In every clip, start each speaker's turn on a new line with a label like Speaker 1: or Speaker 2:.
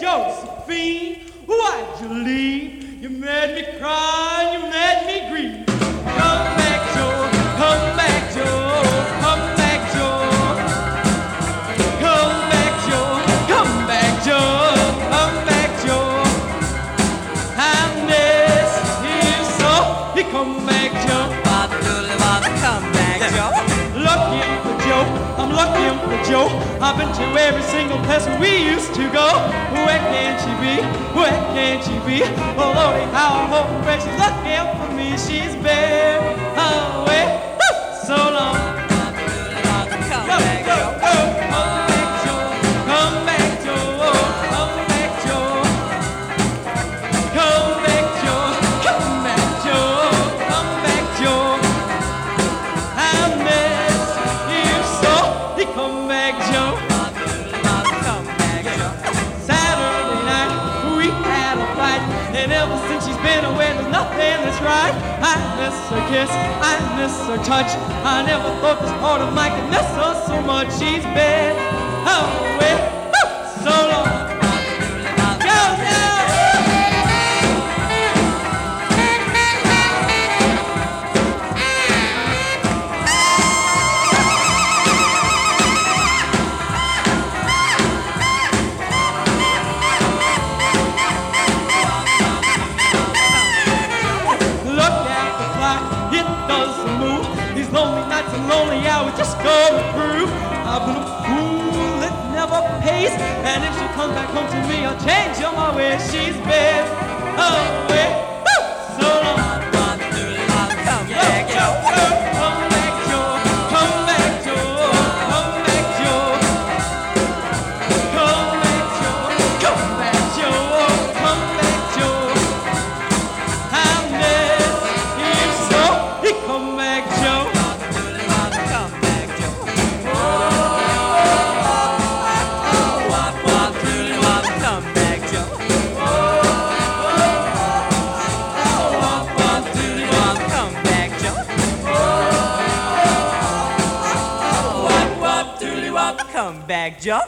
Speaker 1: Josephine, why'd you leave? You made me cry, you made Up into every single place we used to go. Where can she be? Where can she be? Oh Lordy, how I hope hoping where she's looking for me. She's been away so long.
Speaker 2: Come back,
Speaker 1: go, go. her kiss, I miss her touch. I never thought this part of I could miss her so much. She's been away. where she's been. जा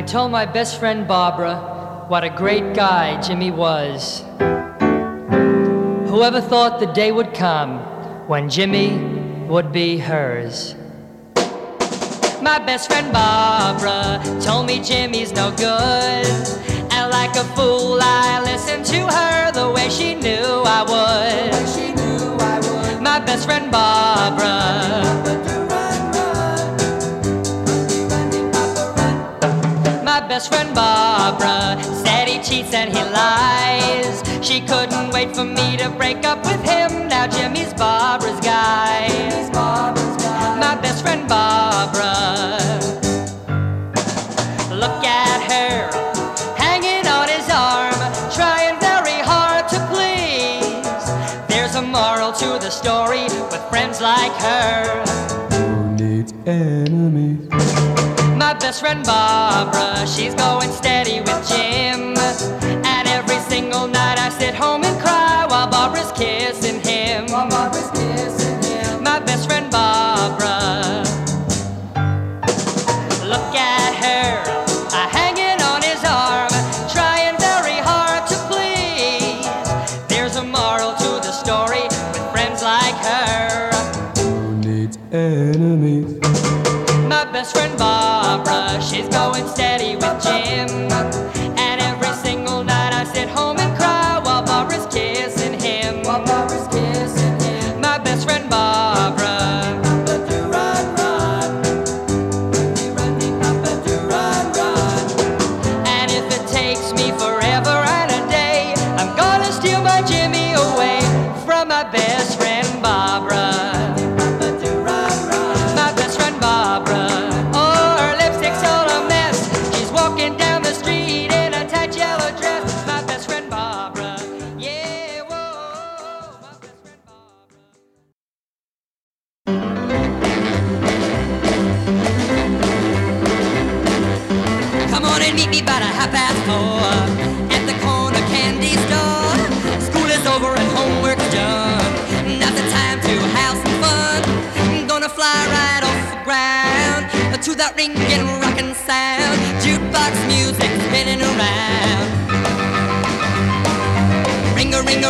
Speaker 1: I
Speaker 3: told my best friend Barbara what a great guy Jimmy was. Whoever thought the day would come when Jimmy would be hers? My best friend Barbara told me Jimmy's no good. And like a fool, I listened to her the way she knew I would. Knew I would. My best friend Barbara. best friend Barbara said he cheats and he lies. She couldn't wait for me to break up with him. Now Jimmy's Barbara's guy. Jimmy's Barbara's guy. My best friend Barbara. Look at her hanging on his arm, trying very hard to please. There's a moral to the story with friends like her.
Speaker 4: Who needs enemies?
Speaker 3: Best friend Barbara, she's going steady with Jim. And every single night I sit home and cry while Barbara's kissing him. My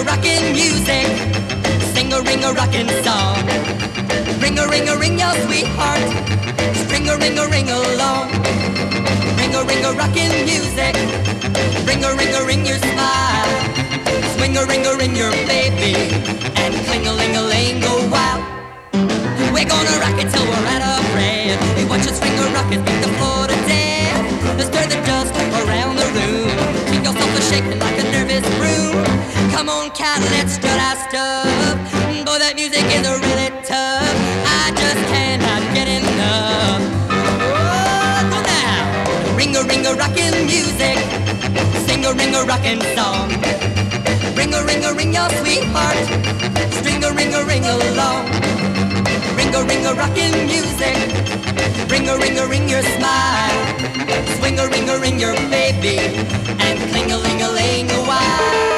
Speaker 5: rockin' music. Sing a ring a rockin' song. Ring a ring a ring your sweetheart. String a ring a ring along. Ring a ring a rockin' music. Ring a ring a ring your smile. Swing a ring a ring your baby. And cling a ling a ling go oh, wild. We're gonna rock it till we're out of breath. Hey, watch us ring a rocket, beat the floor to death. Let's stir the dust Come on, cat, let's strut our stuff. Boy, that music is really tough. I just cannot get enough. Oh, now. Ring a ring a rockin' music. Sing a ring a rockin' song. Ring a ring a ring your sweetheart. String a ring a ring along. Ring a ring a rockin' music. Ring a ring a ring your smile. Swing a ring a ring your baby. And cling a ling a ling a while.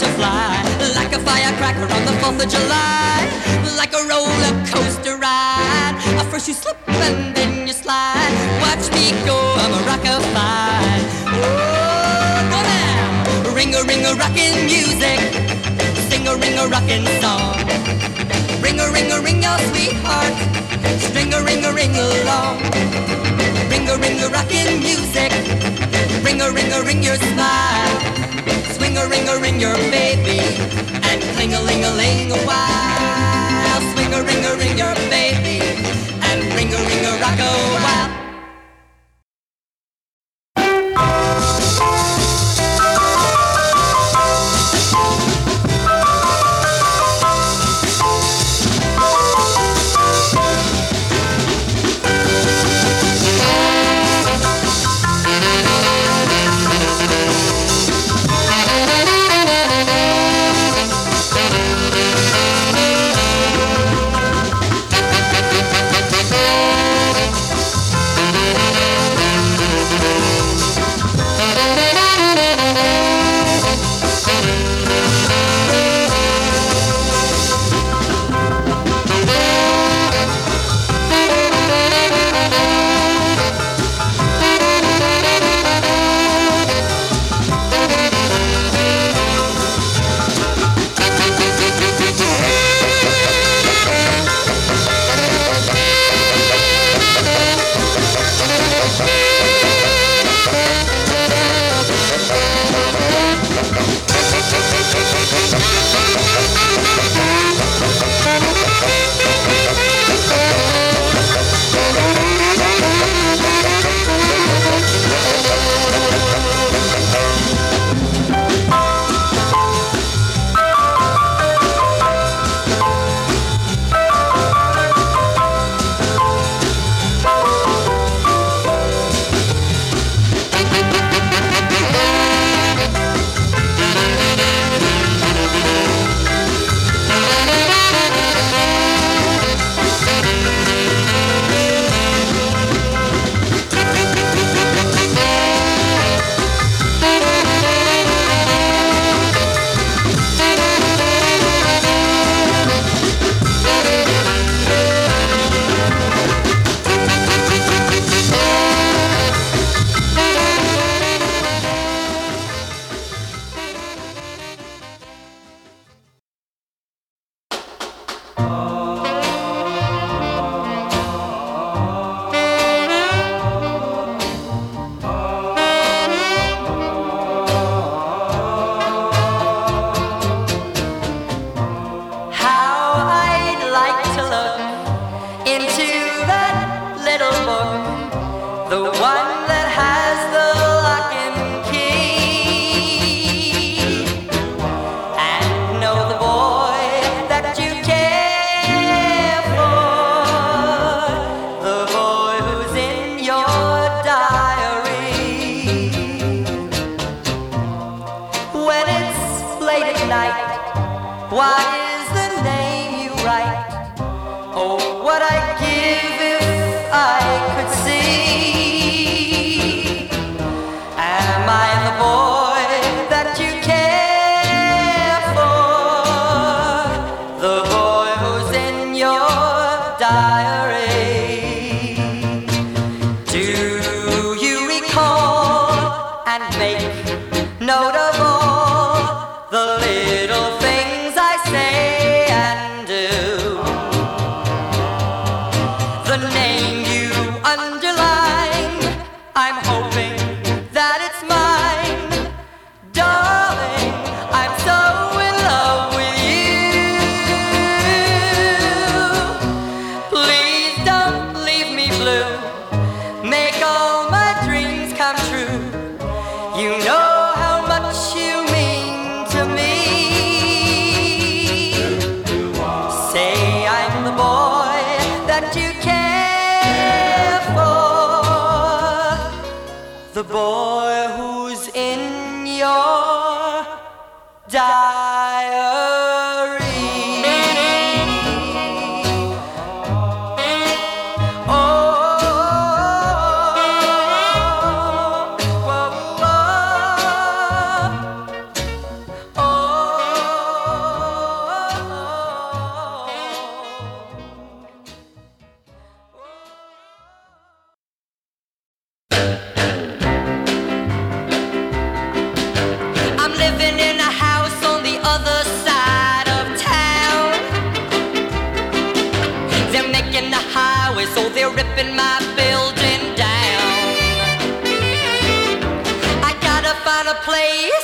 Speaker 5: To fly. Like a firecracker on the 4th of July. Like a roller coaster ride. First you slip and then you slide. Watch me go, I'm a rocker fine. Ooh, go now. Ring a ring a rockin' music. Sing a ring a rockin' song. Ring a ring a ring your sweetheart. String a ring a ring along. Ring a ring a rockin' music. Ring a ring a ring your smile. Swing a ring a ring your baby. And cling a ling a ling a while. Swing a ring a ring your baby. And ring a ring a rock a while.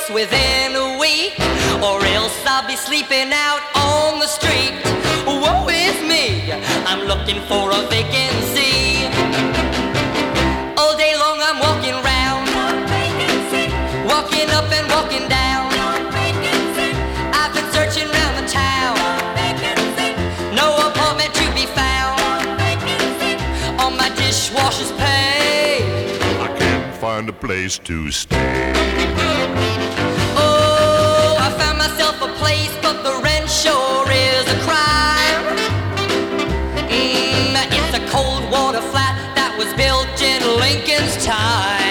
Speaker 3: within a week, or else I'll be sleeping out on the street. Woe is me, I'm looking for a vacancy. All day long I'm walking round, walking up and walking down. I've been searching round the town. No apartment to be found on my dishwasher's pay
Speaker 6: find a place to stay.
Speaker 3: Mm, it's a cold water flat that was built in Lincoln's time.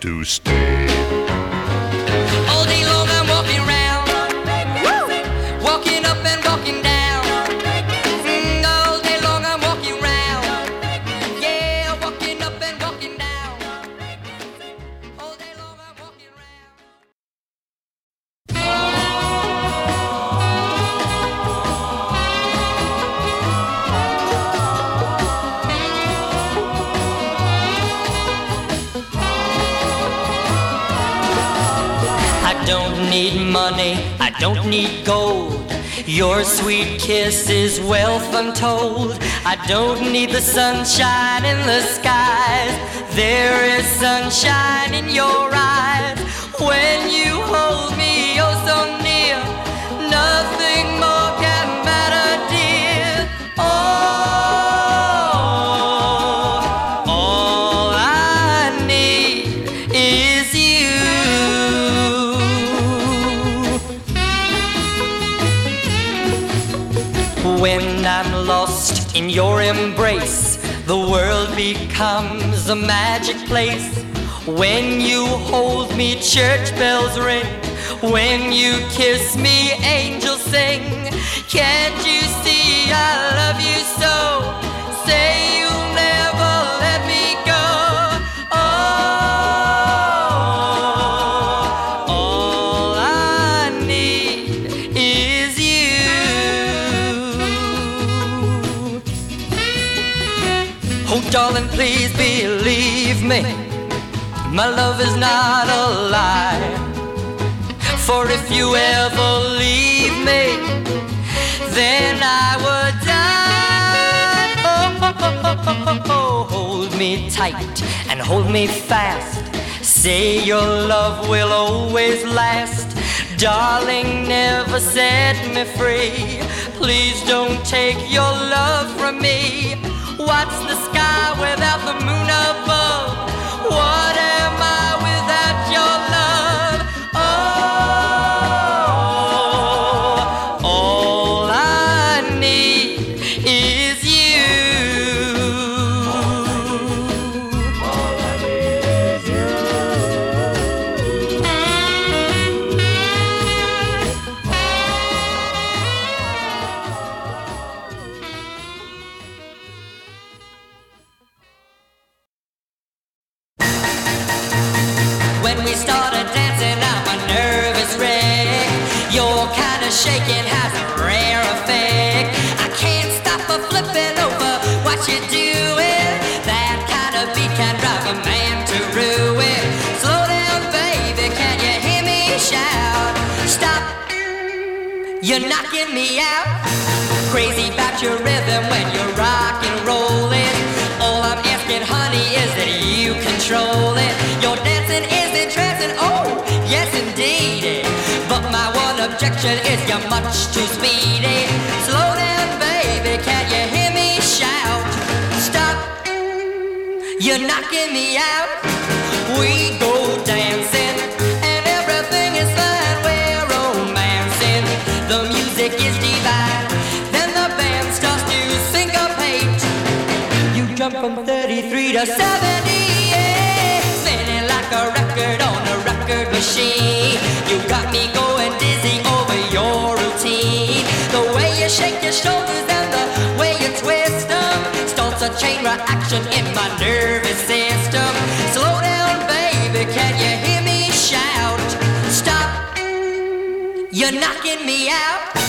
Speaker 3: to I'm lost in your embrace, the world becomes a magic place. When you hold me, church bells ring. When you kiss me, angels sing. Can't you see I love you so? Say you'll darling, please believe me. My love is not a lie. For if you ever leave me, then I would die. Oh, oh, oh, hold me tight and hold me fast. Say your love will always last. Darling, never set me free. Please don't take your love from me. What's the sky without the moon above? Shaking has a rare effect. I can't stop a flipping over what you're doing. That kind of beat can drive a man to ruin. Slow down, baby, can you hear me shout? Stop, you're knocking me out. Crazy about your rhythm objection is you're much too speedy. Slow down, baby, can you hear me shout? Stop, you're knocking me out. We go dancing, and everything is fine. We're romancing. The music is divine. Then the band starts to syncopate. You jump from 33 to 78, record machine. You got me going dizzy over your routine. The way you shake your shoulders and the way you twist them starts a chain reaction in my nervous system. Slow down, baby, can you hear me shout? Stop, you're knocking me out.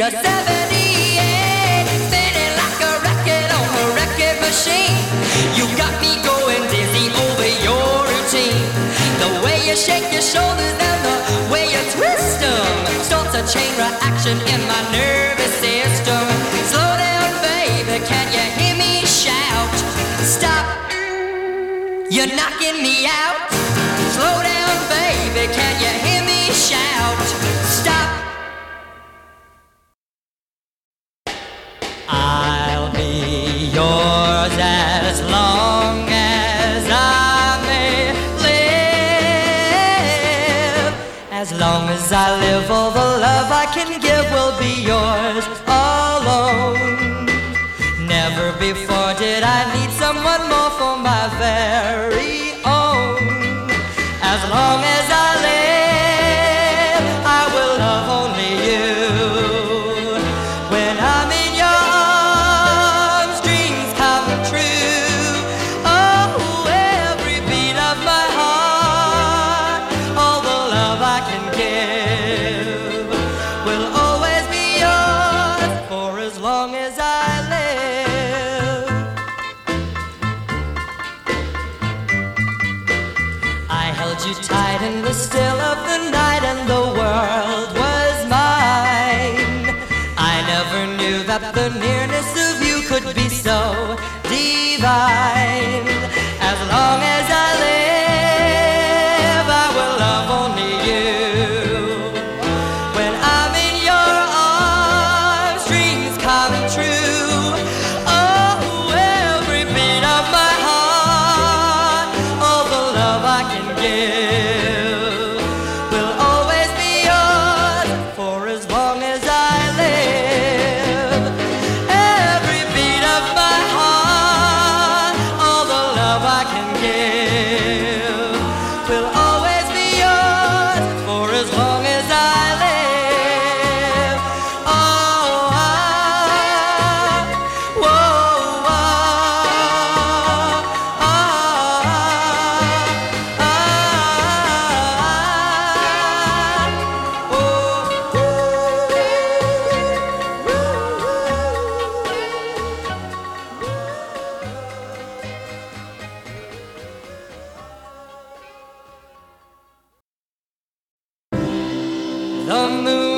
Speaker 3: 33 to 78, spinning like a record on a record machine. You got me going dizzy over your routine. The way you shake your shoulders and the way you twist them starts a chain reaction in my nervous system. Slow down, baby, can you hear me shout? Stop, you're knocking me out. Slow down, baby, can you hear me shout? I live, all The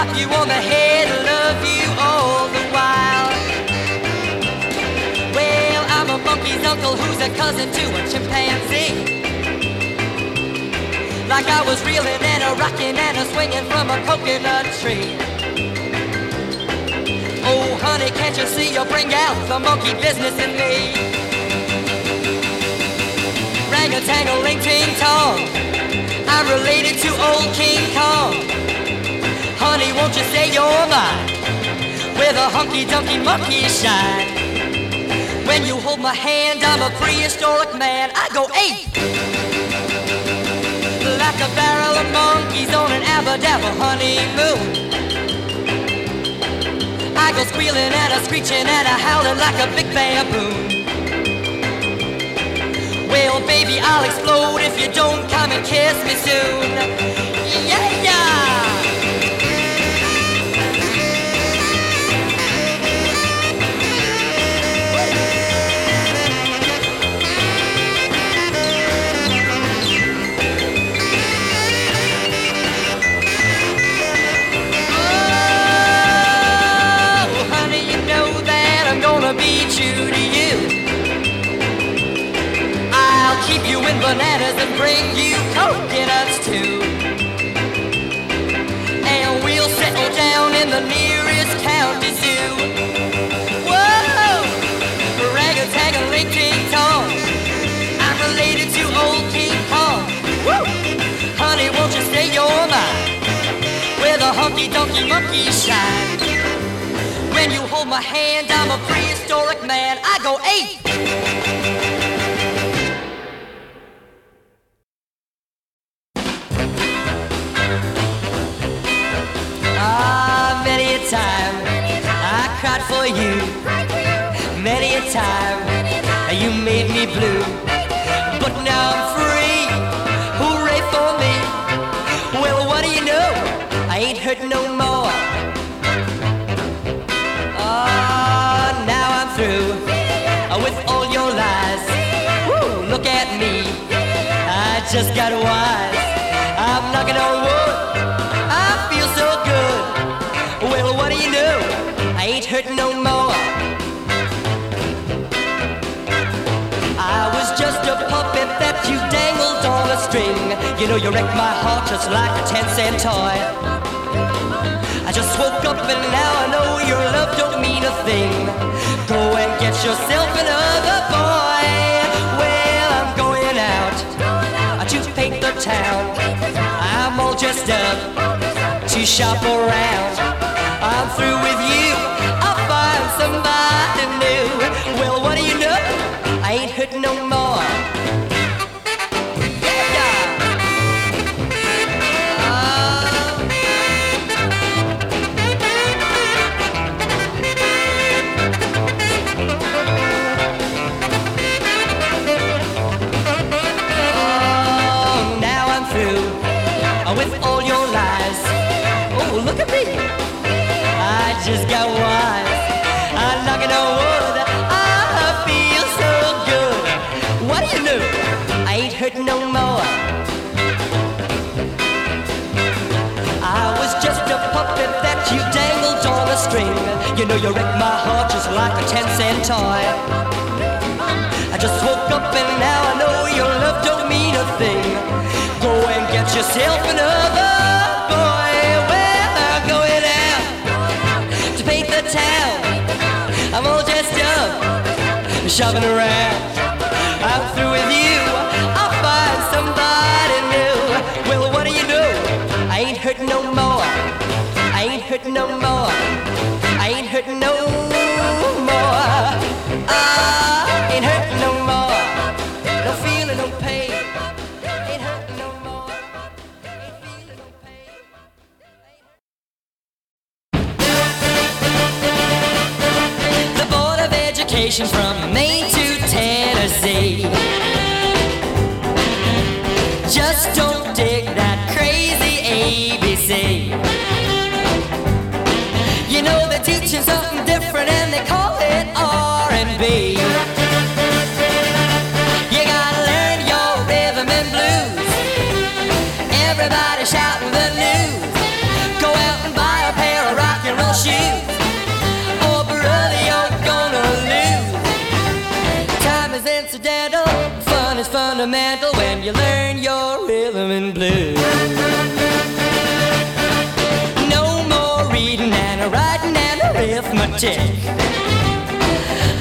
Speaker 3: I'm you on the head, love you all the while. Well, I'm a monkey's uncle who's a cousin to a chimpanzee. Like I was reeling and a rocking and a swinging from a coconut tree. Oh, honey, can't you see you bring out the monkey business in me? rang a tangle ling ting tong. I'm related to old King Kong. Honey, won't you say you're mine? Where the hunky dunky monkey shine. When you hold my hand, I'm a prehistoric man. I go ape. Like a barrel of monkeys on an abba-dabba honeymoon. I go squealing and a screeching and a howling like a big baboon. Well, baby, I'll explode if you don't come and kiss me soon. In bananas and bring you coconuts too. And we'll settle down in the nearest county zoo. Whoa! Rag-a-tag a link ting tong. I'm related to old King Kong. Woo! Honey, won't you say you're mine? Where the hunky dunky monkeys shine. When you hold my hand, I'm a prehistoric man. I go ape. Just got wise. I'm knocking on wood. I feel so good. Well, what do you know? I ain't hurting no more. I was just a puppet that you dangled on a string. You know, you wrecked my heart just like a 10 cent toy. I just woke up and now I know your love don't mean a thing. Go and get yourself another boy. Town. I'm all dressed up to shop around. I'm through with you. I'll find somebody new. Well, what do you know? I ain't hurt no more. You? I ain't hurting no more. I was just a puppet that you dangled on a string. You know you wrecked my heart just like a ten cent toy. I just woke up and now I know your love don't mean a thing. Go and get yourself another boy. Well, I'm going out to paint the town. I'm all dressed up, shopping around. Through with you. I'll find somebody new. Well, what do you know? I ain't hurting no more. I ain't hurting no more. I ain't hurting no more. I ain't hurting no more. No feeling no pain. Ain't hurting no more. Ain't feeling no pain. The Board of Education from Maine to Just don't dig that crazy ABC. You know they're teaching something different and they call fundamental when you learn your rhythm and blues. No more reading and writing and arithmetic.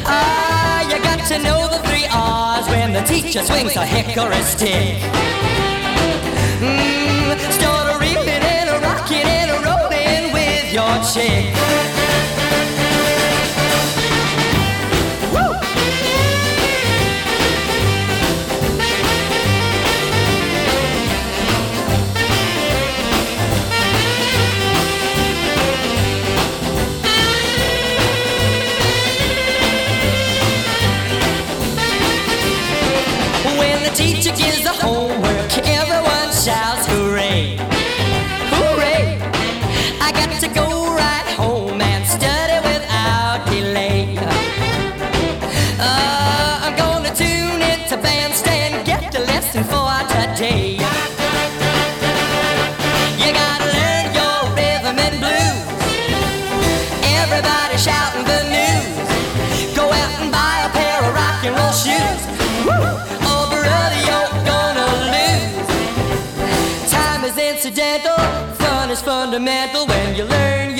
Speaker 3: Ah, you got to know the three R's when the teacher swings a hickory stick. Mm, start a reeling and a rocking and a rolling with your chick. Fundamental when you learn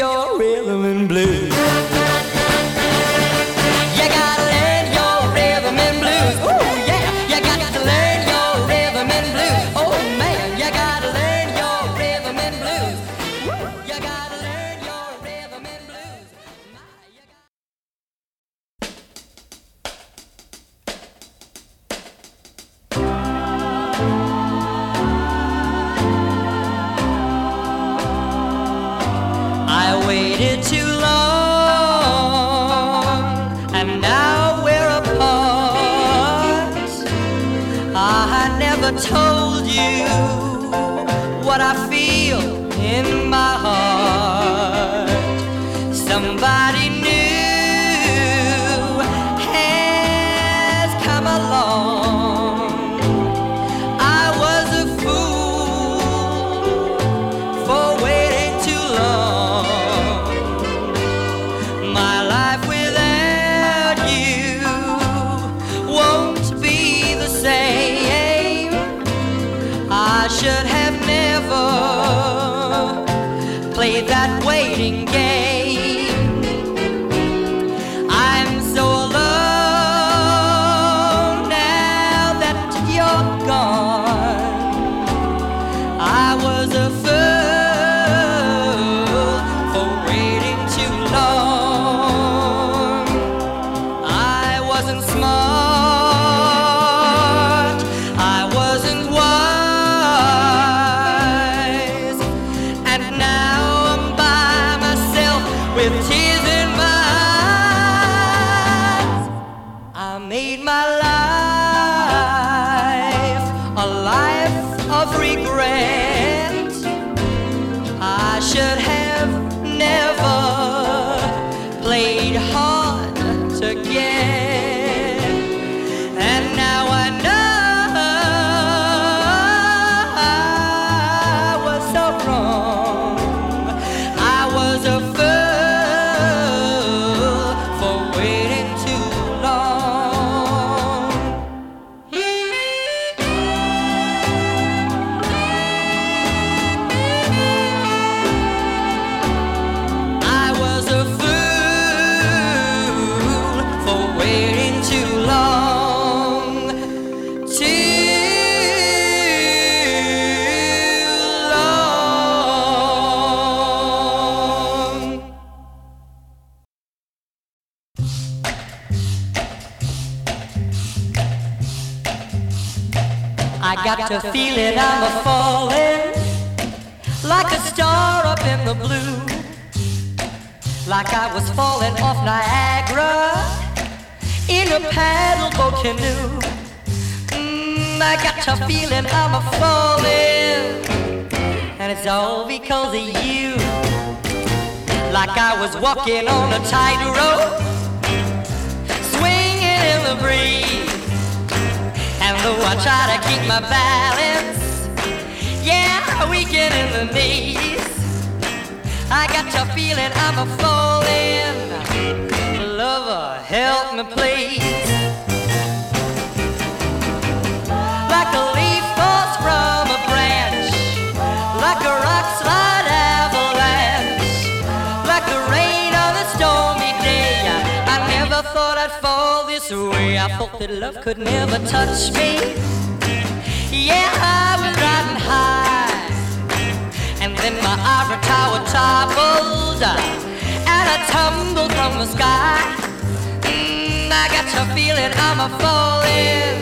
Speaker 3: yeah, in the knees. I got to feeling I'm a falling. Lover, help me please. Like a leaf falls from a branch, like a avalanche, like the rain on a stormy day. I, I never thought I'd fall this way. I thought that love could never touch me. Yeah, I ivory tower toppled, and I tumbled from the sky. Mm, I got to feeling I'm a falling.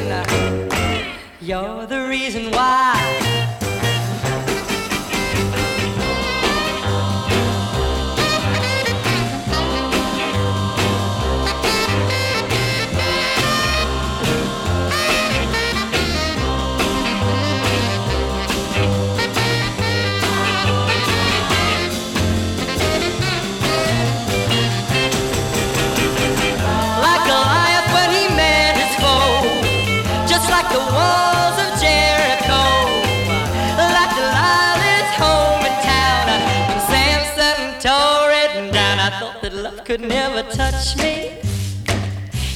Speaker 3: You're the reason why. Could never touch me.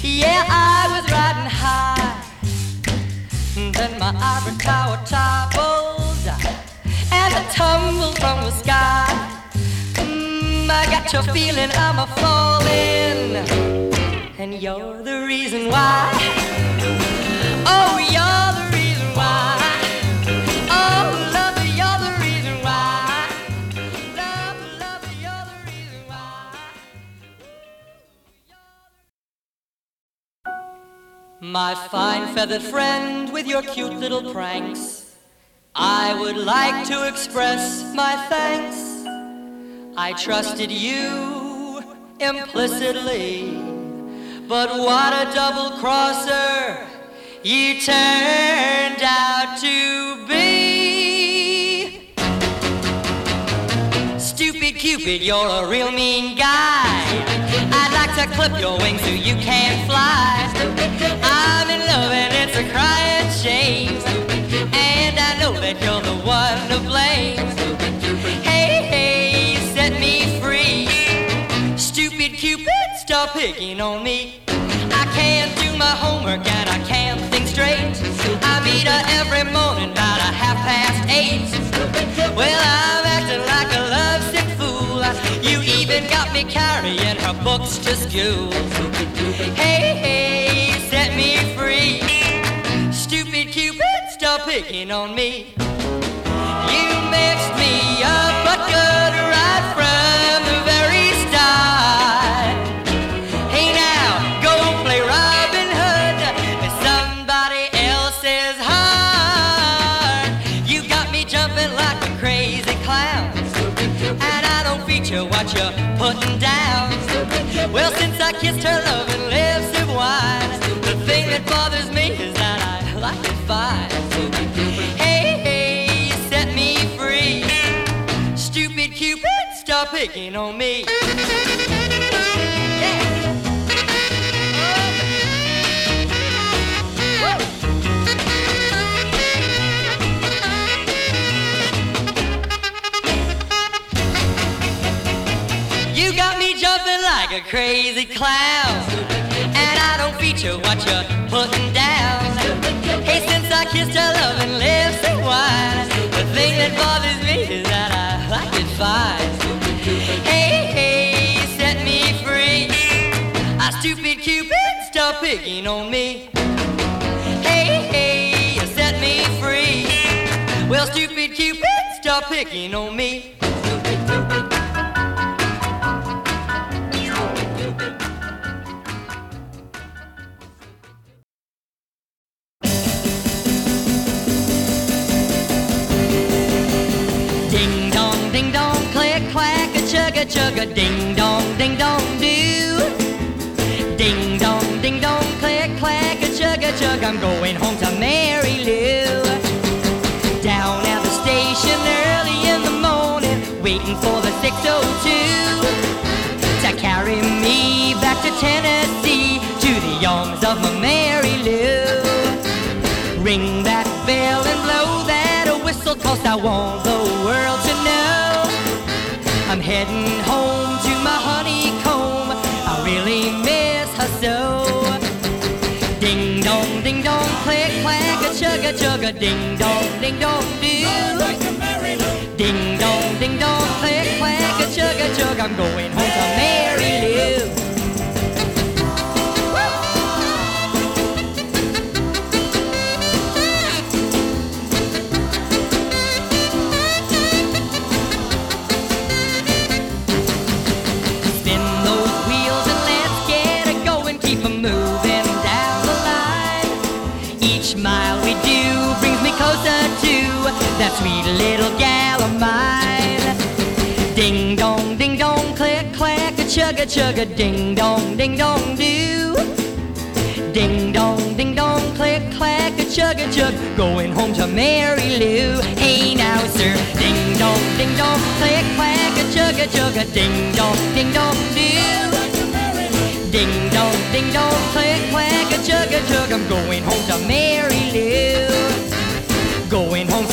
Speaker 3: Yeah, I was riding high, then my ivory tower toppled, and I tumbled from the sky. Mm, I got your feeling I'm a falling, and you're the reason why. Oh, you're My fine feathered friend with your cute little pranks, I would like to express my thanks. I trusted you implicitly, but what a double crosser you turned out to be. Stupid Cupid, you're a real mean guy. I'd like to clip your wings so you can't fly. Love and it's a crying shame. And I know that you're the one to blame. Hey, hey, set me free. Stupid Cupid, stop picking on me. I can't do my homework and I can't think straight. I meet her every morning about a half past eight. Well, I'm acting like a lovesick fool. You even got me carrying her books to school. Hey, hey, set me picking on me. You mixed me up, but good right from the very start. Hey now, go play Robin Hood with somebody else's heart. You got me jumping like a crazy clown, and I don't feature what you're putting down. Well, since I kissed her loving lips of wine, the thing that bothers me is that I like it fine. Picking on me. You got me jumping like a crazy clown. And I don't feature what you're putting on me. Hey, hey, you set me free. Well, stupid Cupid, stop picking on me. Stupid, stupid. chugga ding like I'm going home to Mary Lou. Down at the station early in the morning, waiting for the 602 to carry me back to Tennessee to the arms of my Mary Lou. Ring that bell and blow that whistle, cause I want the world to know I'm heading chugga chugga ding dong ding dong do. Ding dong ding dong click clack a chugga I'm going home to Mary Lou. chugga chugga ding dong ding dong do. Ding dong ding dong click clack a chugga chug going home to Mary Lou. Hey now sir, ding dong ding dong click clack a chugga chugga ding dong ding dong do. Ding dong, ding dong, click clack a chugga chug. I'm going home to Mary Lou. Going home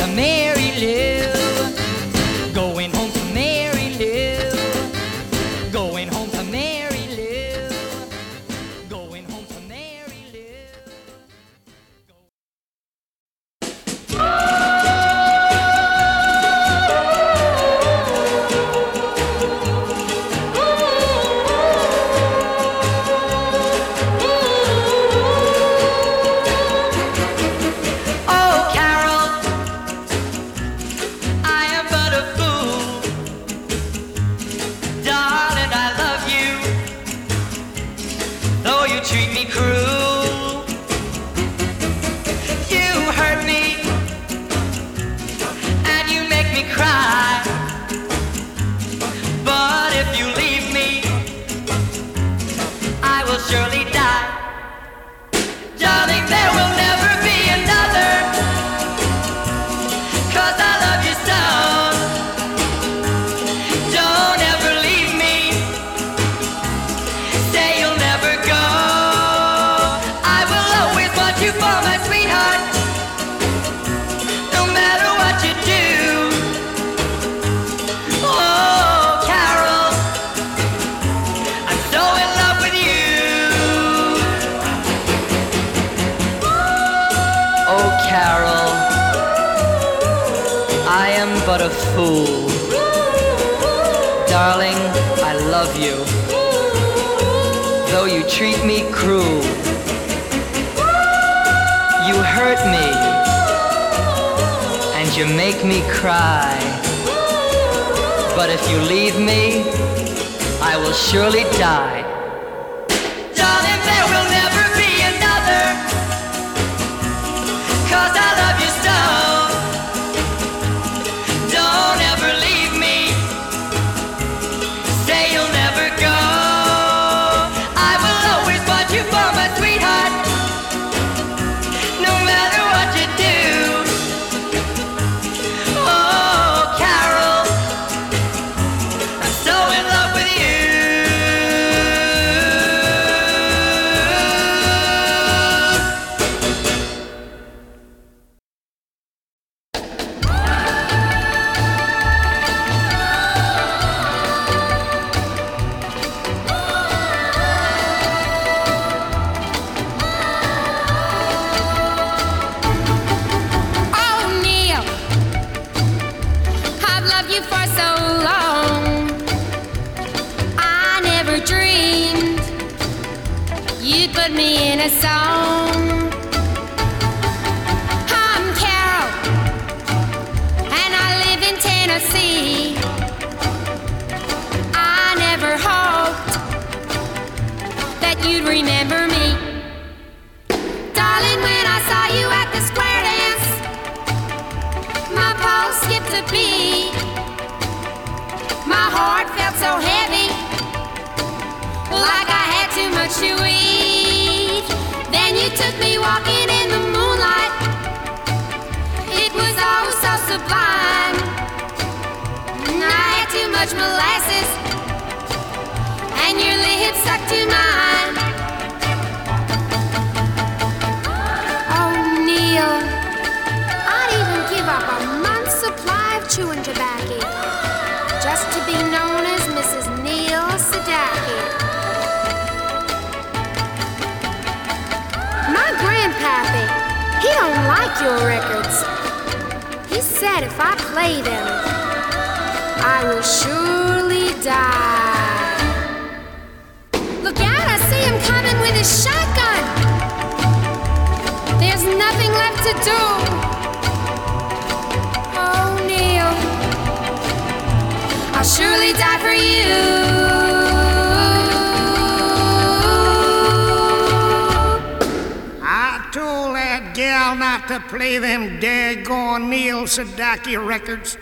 Speaker 3: to
Speaker 7: play them
Speaker 8: daggone Neil Sedaka records.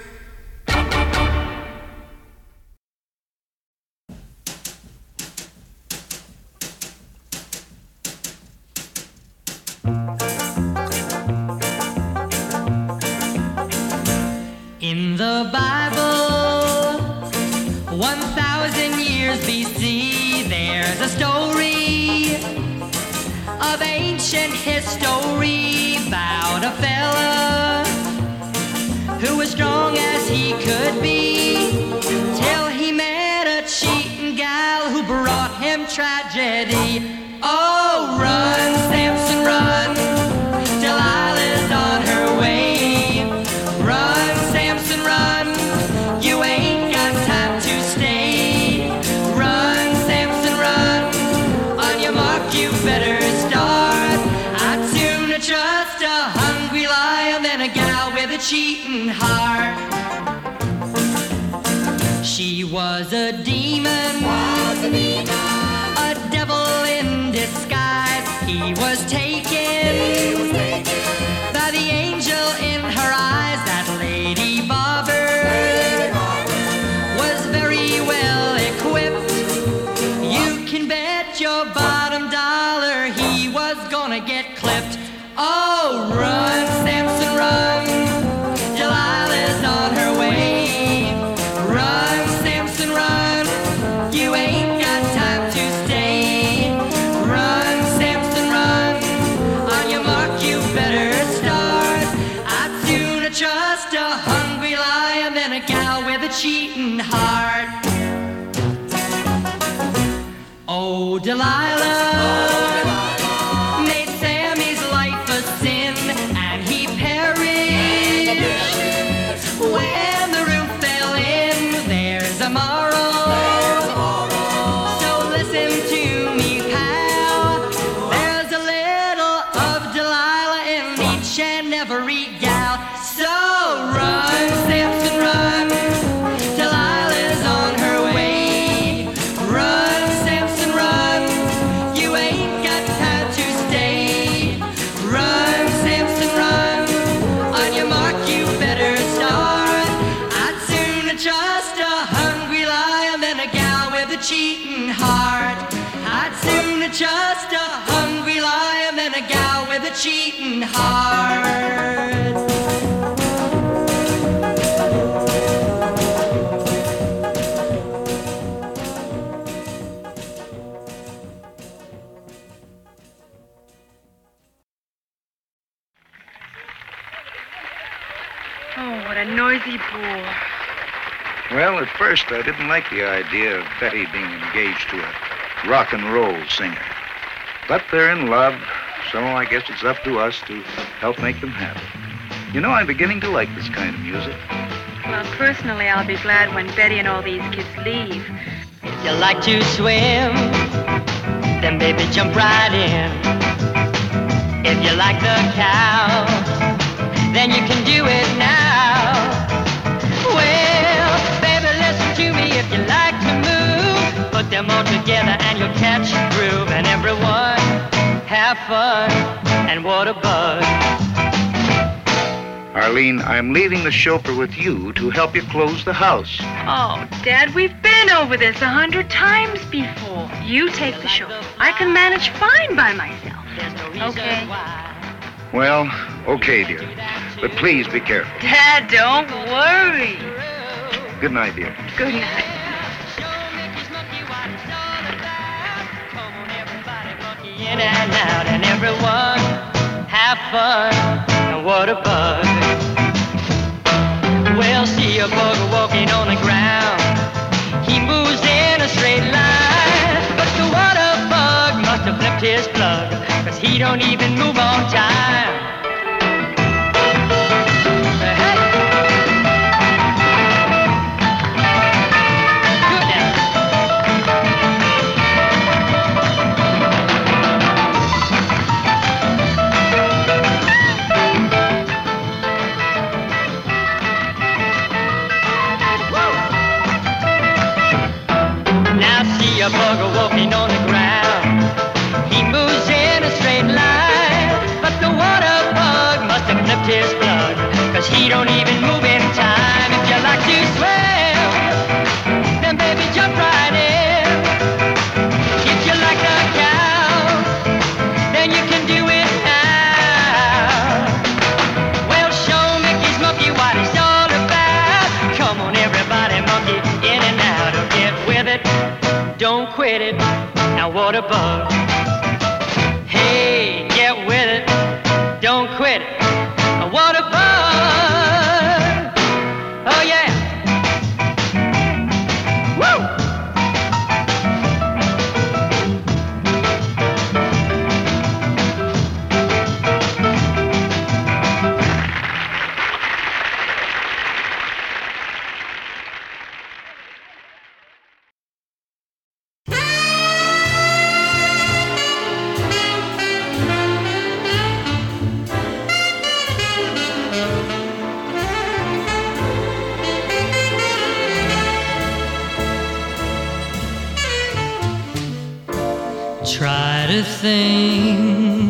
Speaker 3: In the Bible, 1,000 years BC, there's a story of ancient history a fella who was strong as he could be till he met a cheating gal who brought him tragedy. was a deep Well,
Speaker 9: at first I didn't like the idea of Betty being engaged to a rock and roll singer. But they're in love, so I guess it's up to us to help make them happy. You know, I'm beginning to like this kind of music.
Speaker 10: Well, personally, I'll be glad when Betty and all these kids leave.
Speaker 3: If you like to swim, then baby, jump right in. If you like the cow, then you can do it now. Well, you like to move. Put them all together and you'll catch a groove. And everyone have fun and what a.
Speaker 9: Arlene, I'm leaving the chauffeur with you to help you close the house.
Speaker 10: Oh, Dad, we've been over this a hundred times before. You take the chauffeur. I can manage fine by myself. Okay.
Speaker 9: Well, okay, dear. But please be careful.
Speaker 10: Dad, don't worry.
Speaker 9: Good night, dear.
Speaker 10: Good night.
Speaker 3: In and out, and everyone have fun. And what a bug! Well, see a bug walking on the ground. He moves in a straight line, but the water bug must have flipped his plug, cause he don't even move on time. He don't even move in time. If you like to swim, then baby jump right in. If you like to count, then you can do it now. Well, show Mickey's monkey what it's all about. Come on, everybody, monkey, in and out or get with it. Don't quit it. Now, what a bug.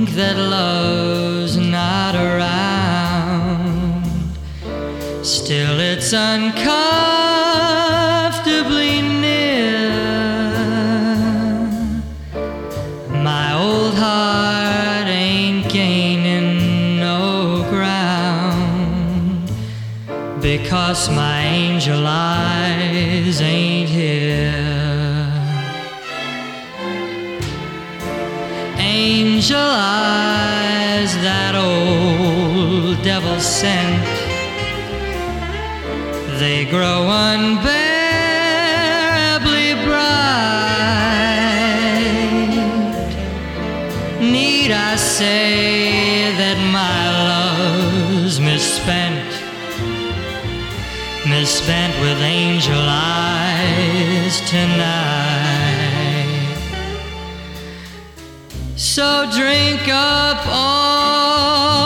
Speaker 3: Think that love's not around. Still, it's uncomfortably near. My old heart ain't gaining no ground because my angel eyes Angel eyes that old devil sent. They grow unbearably bright. Need I say that my love's misspent? Misspent with angel eyes tonight. So drink up, all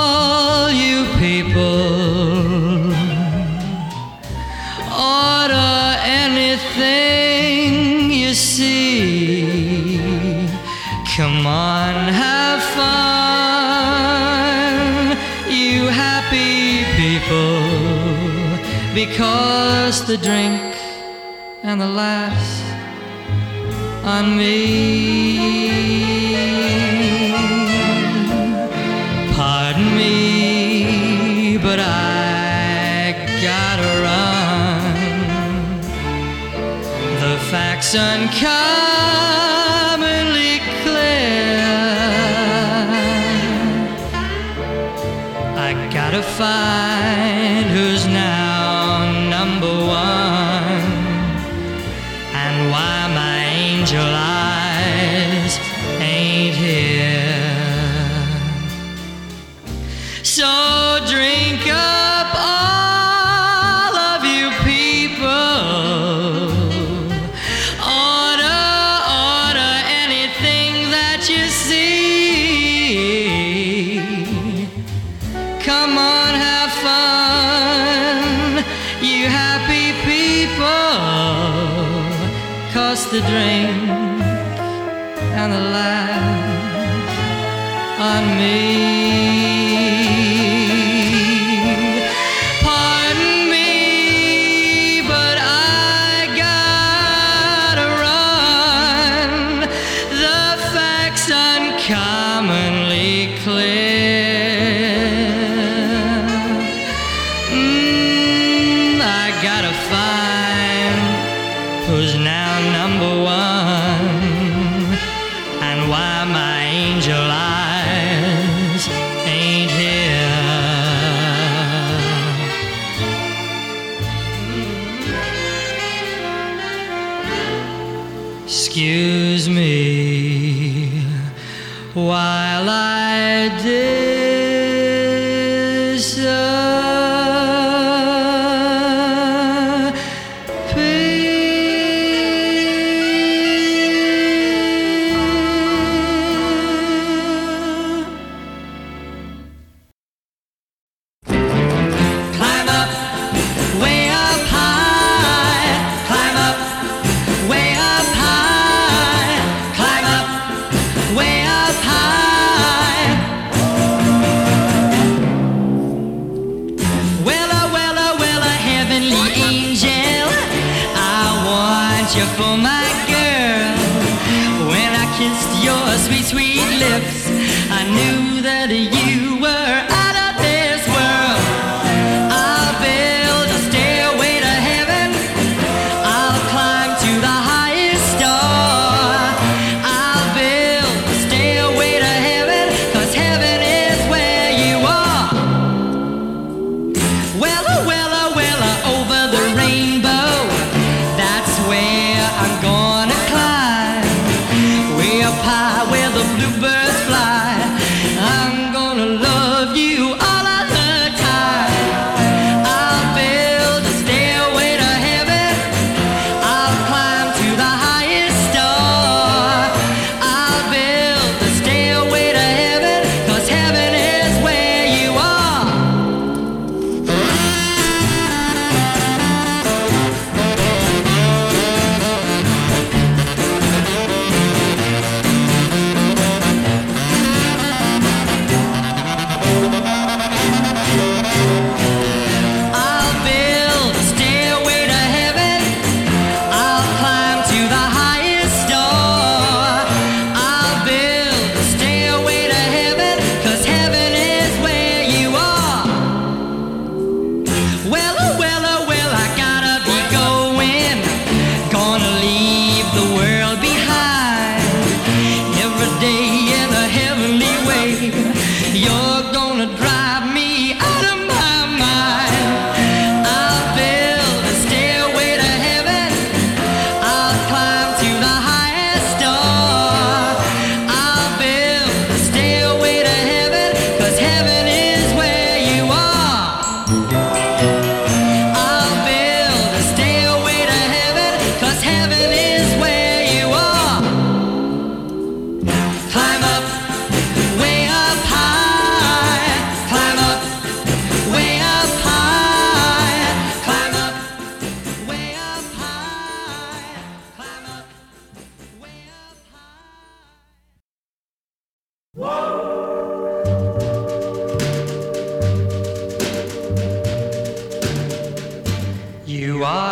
Speaker 3: you people. Order anything you see. Come on, have fun, you happy people. Because the drink and the laughs on me. Facts uncommonly the drink and the laugh on me. You are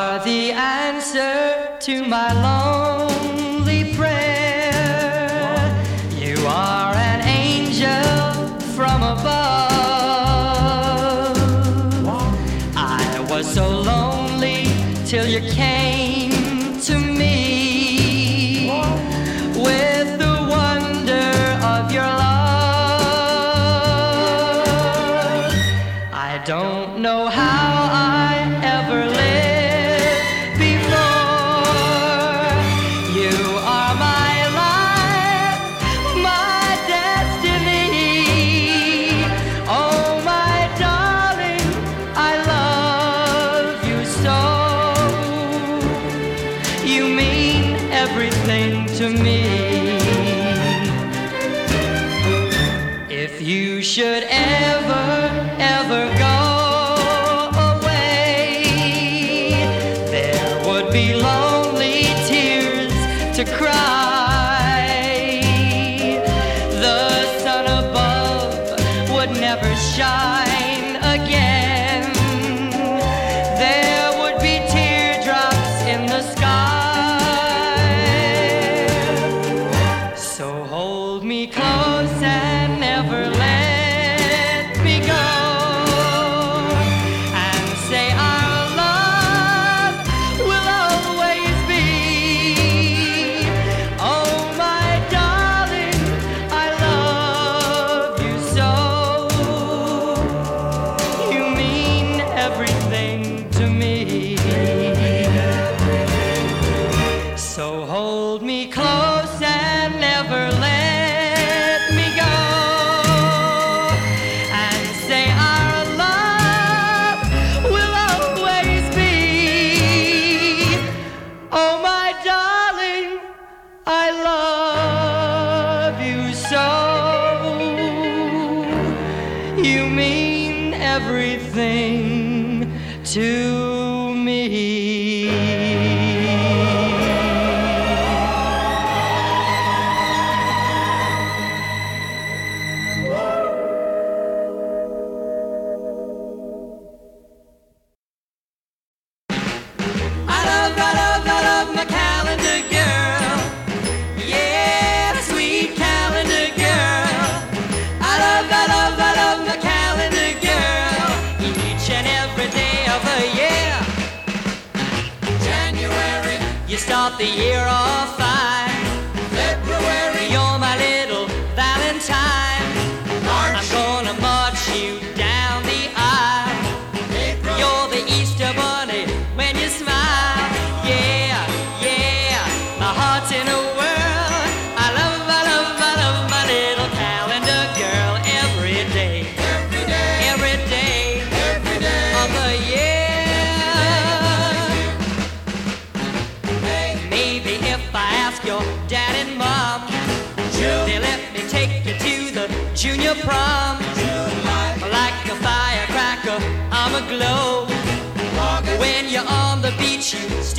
Speaker 3: you mean everything to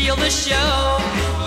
Speaker 3: steal the show.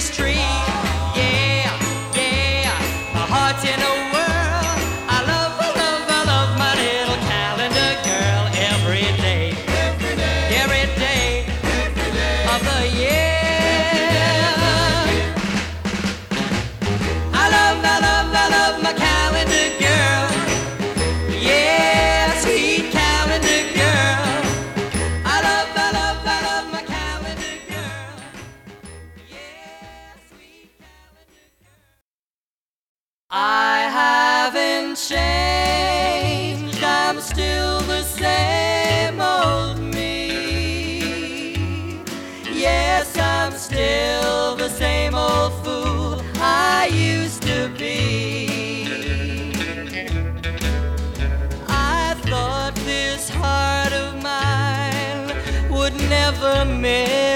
Speaker 3: Christmas tree. Never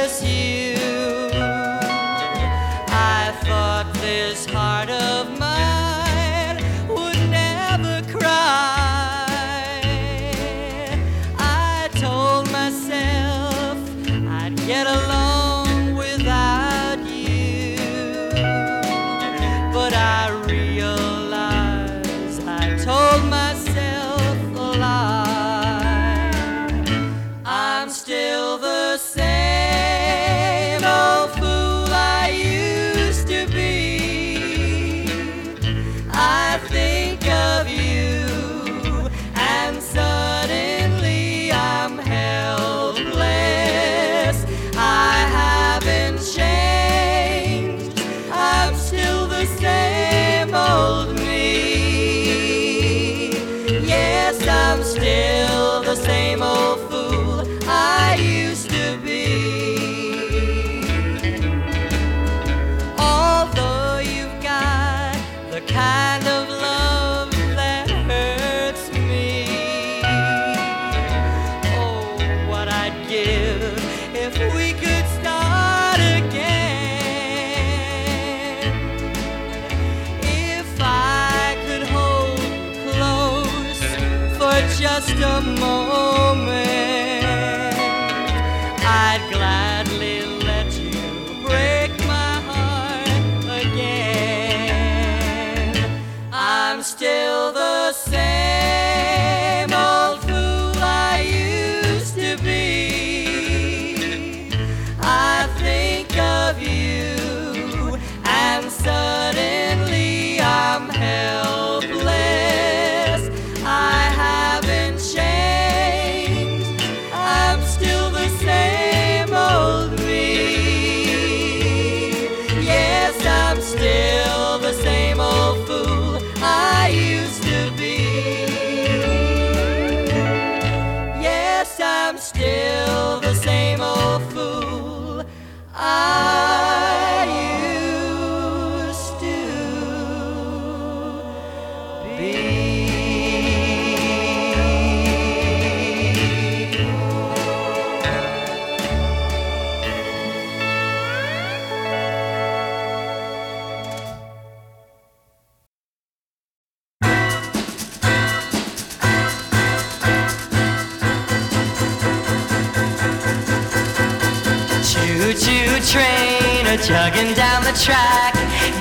Speaker 3: track.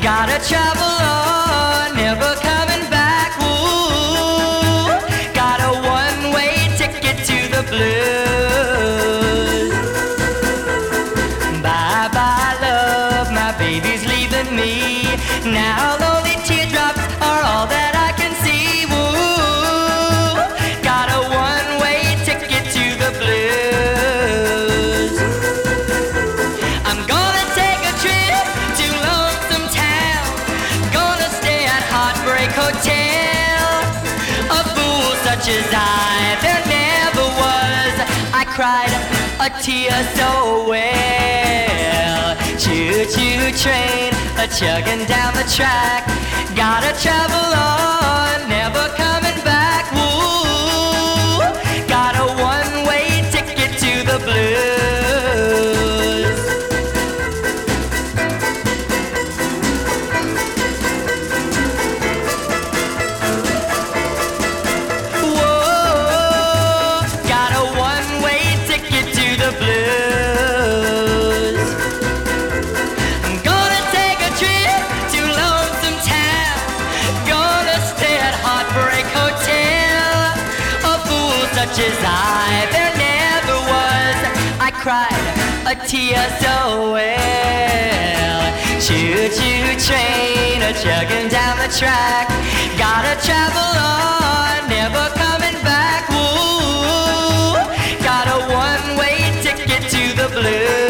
Speaker 3: Gotta travel on, never coming back. Ooh, got a one-way ticket to the blues. Bye bye love, my baby's leaving me. Now tear so well. Choo choo train, a chugging down the track. Gotta travel on, never coming back. Woo, got a one-way ticket to the blues. Chugging down the track. Gotta travel on, never coming back. Woo, got a one-way ticket to the blues.